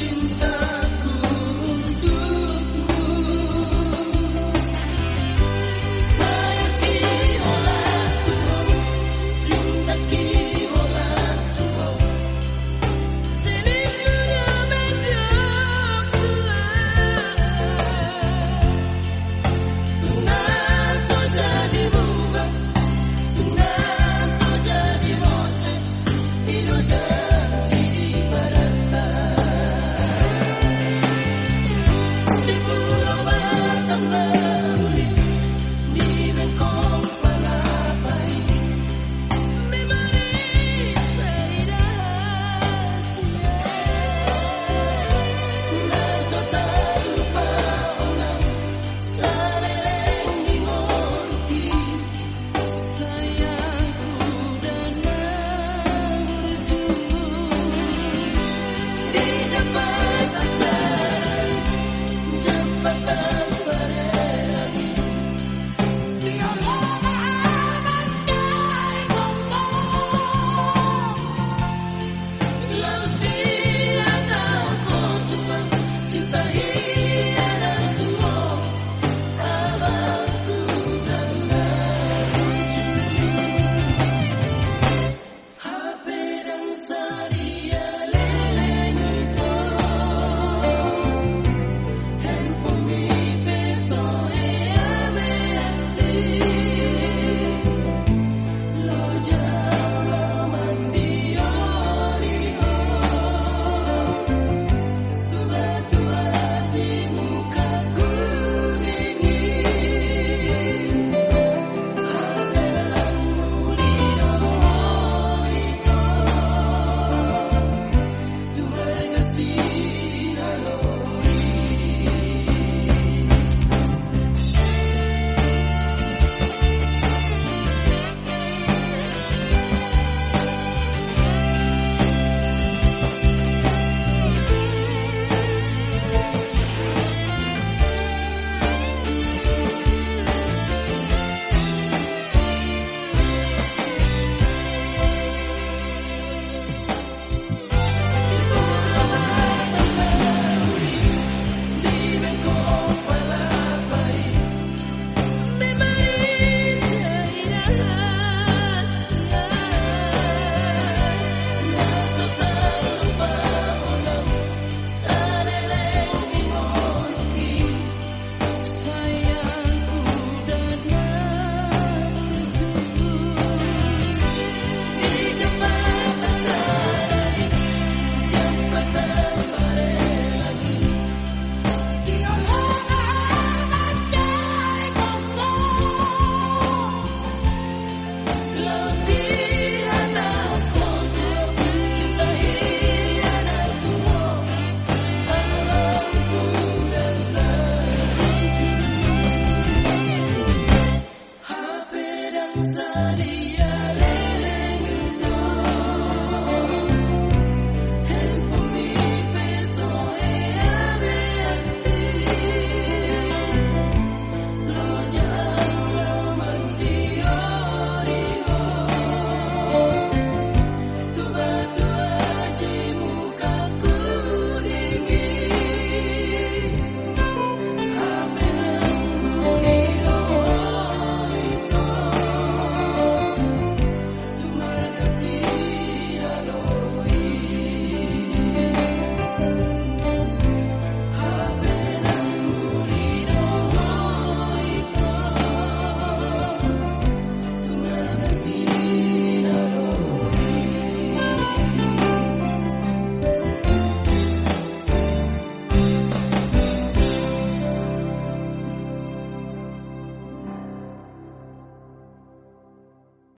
cinta